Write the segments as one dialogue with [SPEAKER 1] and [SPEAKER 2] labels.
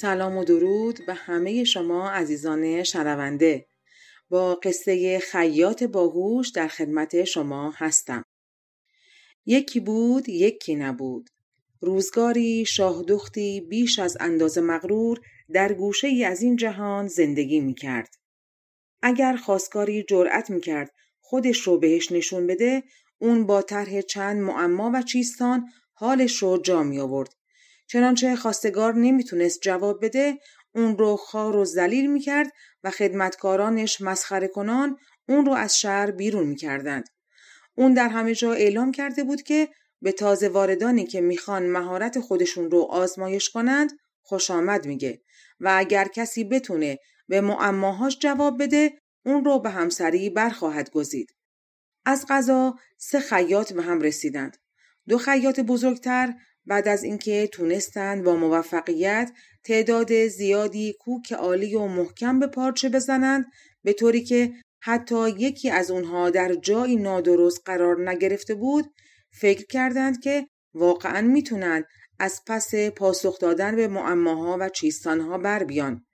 [SPEAKER 1] سلام و درود به همه شما عزیزان شنونده. با قصه خیاط باهوش در خدمت شما هستم. یکی بود یکی نبود. روزگاری شاهدختی بیش از اندازه مغرور در گوشه ای از این جهان زندگی می کرد. اگر خواستگاری جرأت می کرد خودش رو بهش نشون بده اون با طرح چند معما و چیستان حالش رو جا می آورد چنانچه خواستگار نمی‌تونست جواب بده اون رو خار و ذلیل می‌کرد و خدمتکارانش مسخره کنان اون رو از شهر بیرون می‌کردند. اون در همه جا اعلام کرده بود که به تازه واردانی که می‌خوان مهارت خودشون رو آزمایش کنند خوش آمد میگه و اگر کسی بتونه به معماهاش جواب بده اون رو به همسری برخواهد گزید. از غذا سه خیاط به هم رسیدند. دو خیاط بزرگتر بعد از اینکه تونستند با موفقیت تعداد زیادی کوک عالی و محکم به پارچه بزنند به طوری که حتی یکی از اونها در جایی نادرست قرار نگرفته بود فکر کردند که واقعا می‌تونند از پس پاسخ دادن به معماها و چیستانها بر بیان.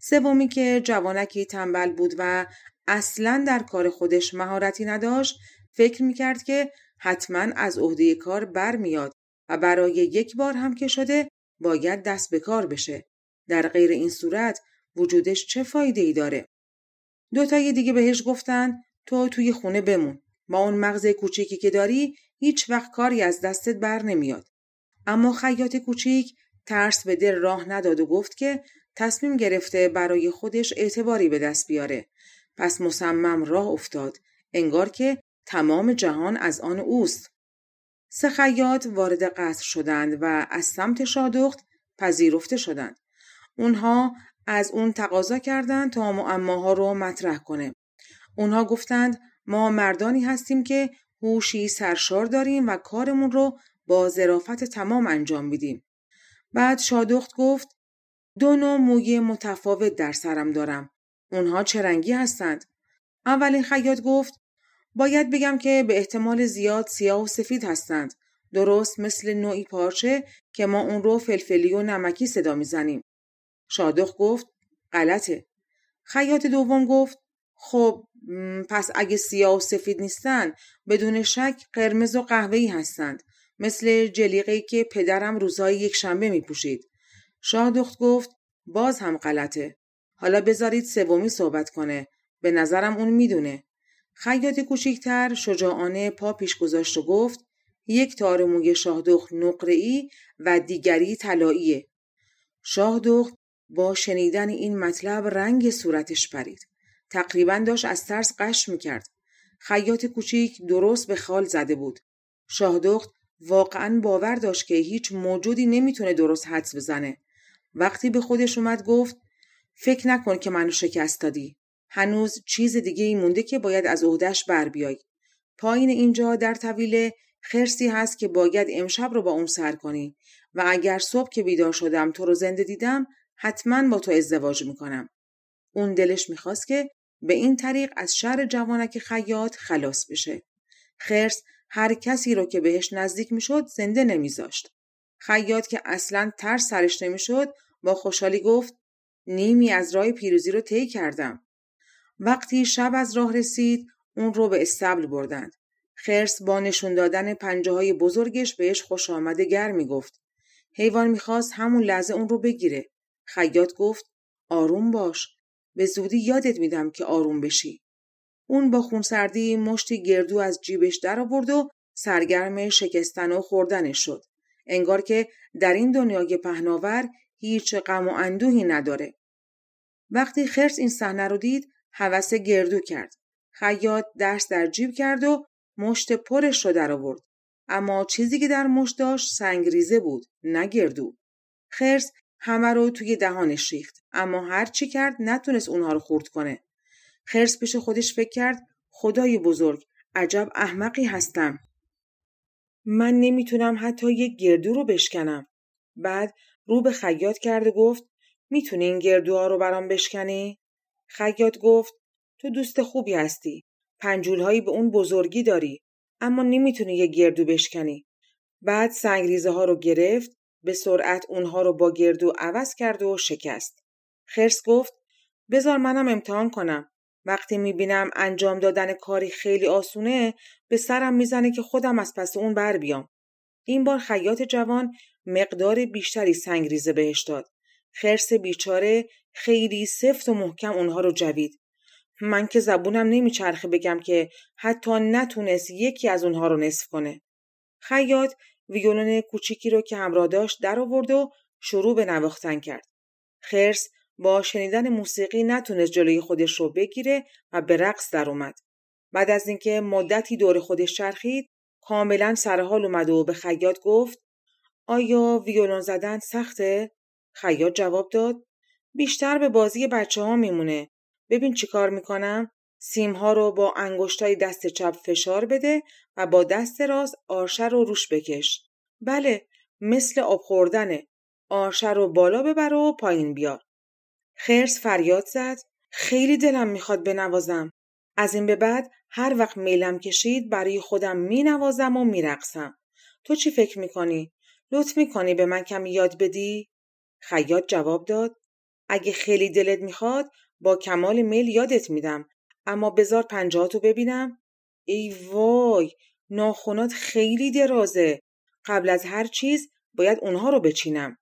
[SPEAKER 1] سومی که جوانکی تنبل بود و اصلا در کار خودش مهارتی نداشت فکر می‌کرد که حتما از عهده کار برمیاد و برای یک بار هم که شده باید دست به کار بشه. در غیر این صورت وجودش چه فایده ای داره؟ دوتای دیگه بهش گفتن تو توی خونه بمون. با اون مغز کوچیکی که داری هیچ وقت کاری از دستت بر نمیاد. اما خیاط کوچیک ترس به دل راه نداد و گفت که تصمیم گرفته برای خودش اعتباری به دست بیاره. پس مصمم راه افتاد. انگار که تمام جهان از آن اوست. سه خیاط وارد قصر شدند و از سمت شادخت پذیرفته شدند. اونها از اون تقاضا کردند تا معماها رو مطرح کنه. اونها گفتند ما مردانی هستیم که هوشی سرشار داریم و کارمون رو با ظرافت تمام انجام میدیم. بعد شادخت گفت دو نوع موی متفاوت در سرم دارم. اونها چه رنگی هستند؟ اولین خیاط گفت باید بگم که به احتمال زیاد سیاه و سفید هستند. درست مثل نوعی پارچه که ما اون رو فلفلی و نمکی صدا می‌زنیم. شادخ گفت غلطه. خیاط دوم گفت خب پس اگه سیاه و سفید نیستن بدون شک قرمز و قهوه‌ای هستند. مثل جلیقه‌ای که پدرم روزهای یک شنبه می پوشید. شادخت گفت باز هم غلطه. حالا بذارید سومی صحبت کنه. به نظرم اون می‌دونه. خیاط کوچیکتر شجاعانه پا پیش گذاشت و گفت یک تار موی شاهدخت نقره‌ای و دیگری طلاییه. شاهدخت با شنیدن این مطلب رنگ صورتش پرید. تقریبا داشت از ترس قش می‌کرد. خیاط کوچیک درست به خال زده بود. شاهدخت واقعا باور داشت که هیچ موجودی نمی‌تونه درست حدس بزنه. وقتی به خودش اومد گفت فکر نکن که منو شکست دادی. هنوز چیز دیگه ای مونده که باید از عهدهش بر بیای. پایین اینجا در طویله خرسی هست که باید امشب رو با اون سر کنی و اگر صبح که بیدار شدم تو رو زنده دیدم حتما با تو ازدواج می‌کنم. اون دلش می‌خواست که به این طریق از شر جوانک خیاط خلاص بشه. خرس هر کسی رو که بهش نزدیک می‌شد زنده نمیذاشت. خیاط که اصلا ترس سرش نمی‌شد با خوشحالی گفت نیمی از راه پیروزی رو طی کردم. وقتی شب از راه رسید اون رو به استبل بردند. خرس با نشون دادن پنجه های بزرگش بهش خوش آمده گر می گفت. حیوان می‌خواست همون لحظه اون رو بگیره. خیاط گفت آروم باش. به زودی یادت میدم که آروم بشی. اون با خونسردی مشتی گردو از جیبش در آورد و سرگرم شکستن و خوردنش شد. انگار که در این دنیای پهناور هیچ غم و اندوهی نداره. وقتی خرس این صحنه رو دید حوس گردو کرد. خیاط درس در جیب کرد و مشت پرش رو در آورد. اما چیزی که در مشت داشت سنگریزه بود نه گردو. خرس همه رو توی دهانش ریخت اما هر چی کرد نتونست اونها رو خورد کنه. خرس پیش خودش فکر کرد خدای بزرگ عجب احمقی هستم. من نمی‌تونم حتی یک گردو رو بشکنم. بعد رو به خیاط کرد و گفت می‌تونی این گردوها رو برام بشکنی؟ خیاط گفت تو دوست خوبی هستی پنجولهایی به اون بزرگی داری اما نمی‌تونی یه گردو بشکنی بعد سنگریزه ها رو گرفت به سرعت اونها رو با گردو عوض کرد و شکست خرس گفت بزار منم امتحان کنم وقتی می‌بینم انجام دادن کاری خیلی آسونه به سرم می‌زنه که خودم از پس اون بر بیام. این بار خیاط جوان مقدار بیشتری سنگریزه بهش داد. خرس بیچاره خیلی سفت و محکم اونها رو جوید. من که زبونم نمیچرخه بگم که حتی نتونست یکی از اونها رو نصف کنه. خیاط ویولون کوچیکی رو که همراه داشت در آورد و شروع به نواختن کرد. خرس با شنیدن موسیقی نتونست جلوی خودش رو بگیره و به رقص در اومد. بعد از اینکه مدتی دور خودش چرخید کاملا سرحال اومد و به خیاط گفت آیا ویولون زدن سخته؟ خیاط جواب داد بیشتر به بازی بچه ها میمونه. ببین چی کار می‌کنم؟ سیم ها رو با انگشتای دست چپ فشار بده و با دست راست آرشه رو روش بکش. بله مثل آب خوردنه. آرشه رو بالا ببر و پایین بیار. خرس فریاد زد خیلی دلم می‌خواد بنوازم. از این به بعد هر وقت میلم کشید برای خودم مینوازم و میرقصم. تو چی فکر می‌کنی؟ لطف می‌کنی به من کمی یاد بدی؟ خیاط جواب داد اگه خیلی دلت می‌خواد با کمال میل یادت میدم اما بزار پنجاتو ببینم ای وای ناخونات خیلی درازه قبل از هر چیز باید اونها رو بچینم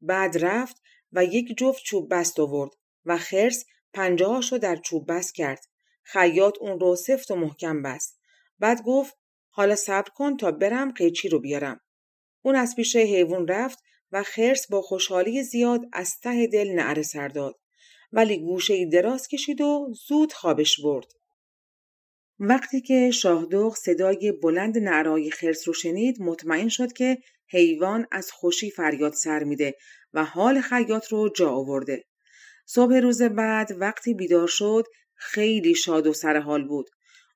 [SPEAKER 1] بعد رفت و یک جفت چوب بست آورد و خرس پنجهاش رو در چوب بست کرد. خیاط اون رو سفت و محکم بست. بعد گفت حالا صبر کن تا برم قیچی رو بیارم. اون از پیش حیوان رفت و خرس با خوشحالی زیاد از ته دل نعره سر داد. ولی گوشه دراز کشید و زود خوابش برد. وقتی که شاهدوغ صدای بلند نعرای خرس رو شنید مطمئن شد که حیوان از خوشی فریاد سر میده و حال خیاط رو جا آورده. صبح روز بعد وقتی بیدار شد خیلی شاد و سر حال بود.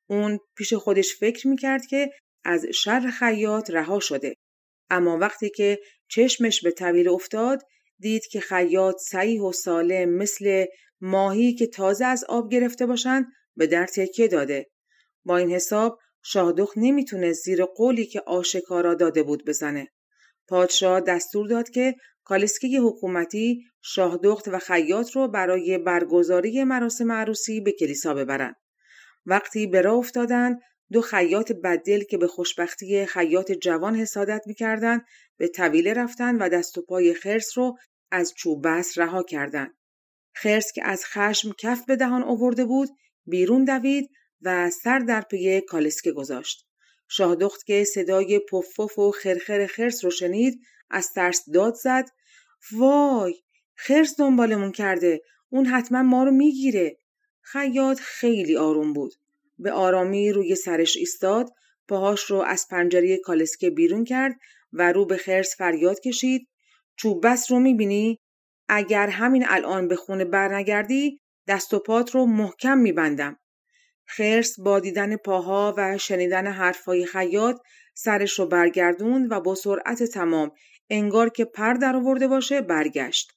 [SPEAKER 1] اون پیش خودش فکر می‌کرد که از شر خیاط رها شده. اما وقتی که چشمش به طویل افتاد دید که خیاط سعیح و سالم مثل ماهی که تازه از آب گرفته باشند به در تکیه داده. با این حساب شاهدخ نمی‌تونه زیر قولی که آشکارا داده بود بزنه. پادشاه دستور داد که کالسکی حکومتی شاهدخت و خیاط رو برای برگزاری مراسم عروسی به کلیسا ببرند. وقتی به راه افتادند دو خیاط بددل که به خوشبختی خیاط جوان حسادت می‌کردند به طویله رفتن و دست و پای خرس رو از چوب بس رها کردند. خرس که از خشم کف به دهان آورده بود بیرون دوید و سر در پی کالسکه گذاشت. شاهدخت که صدای پفف و خرخر خرس رو شنید از ترس داد زد وای خرس دنبالمون کرده اون حتما ما رو می‌گیره خیاط خیلی آروم بود به آرامی روی سرش ایستاد پاهاش رو از پنجره کالسکه بیرون کرد و رو به خرس فریاد کشید. چوب بس رو می‌بینی؟ اگر همین الان به خونه برنگردی دست و پات رو محکم میبندم. خرس با دیدن پاها و شنیدن حرفهای خیاط سرش رو برگردوند و با سرعت تمام انگار که پر در آورده باشه برگشت.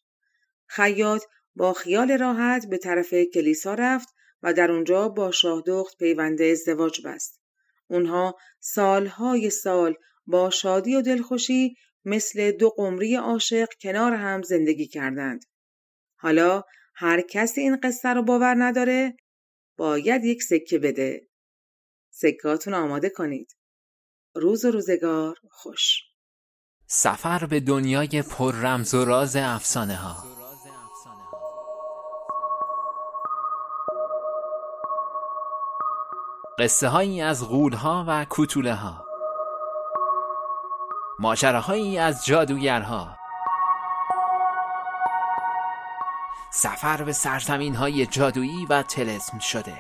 [SPEAKER 1] خیاط با خیال راحت به طرف کلیسا رفت و در اونجا با شاهدخت پیونده ازدواج بست. اونها سالهای سال با شادی و دلخوشی مثل دو قمری عاشق کنار هم زندگی کردند. حالا هر کسی این قصه رو باور نداره باید یک سکه بده. سکاتون آماده کنید. روز و روزگار خوش.
[SPEAKER 2] سفر به دنیای پر رمز و راز افسانه ها قصه هایی از غول ها و کوتوله ها ماجراهایی از جادوگرها. سفر به سرزمین های جادویی و تلسم شده.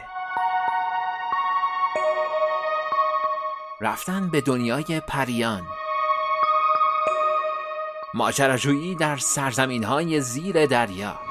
[SPEAKER 2] رفتن به دنیای پریان. ماجراجویی در سرزمین های زیر دریا.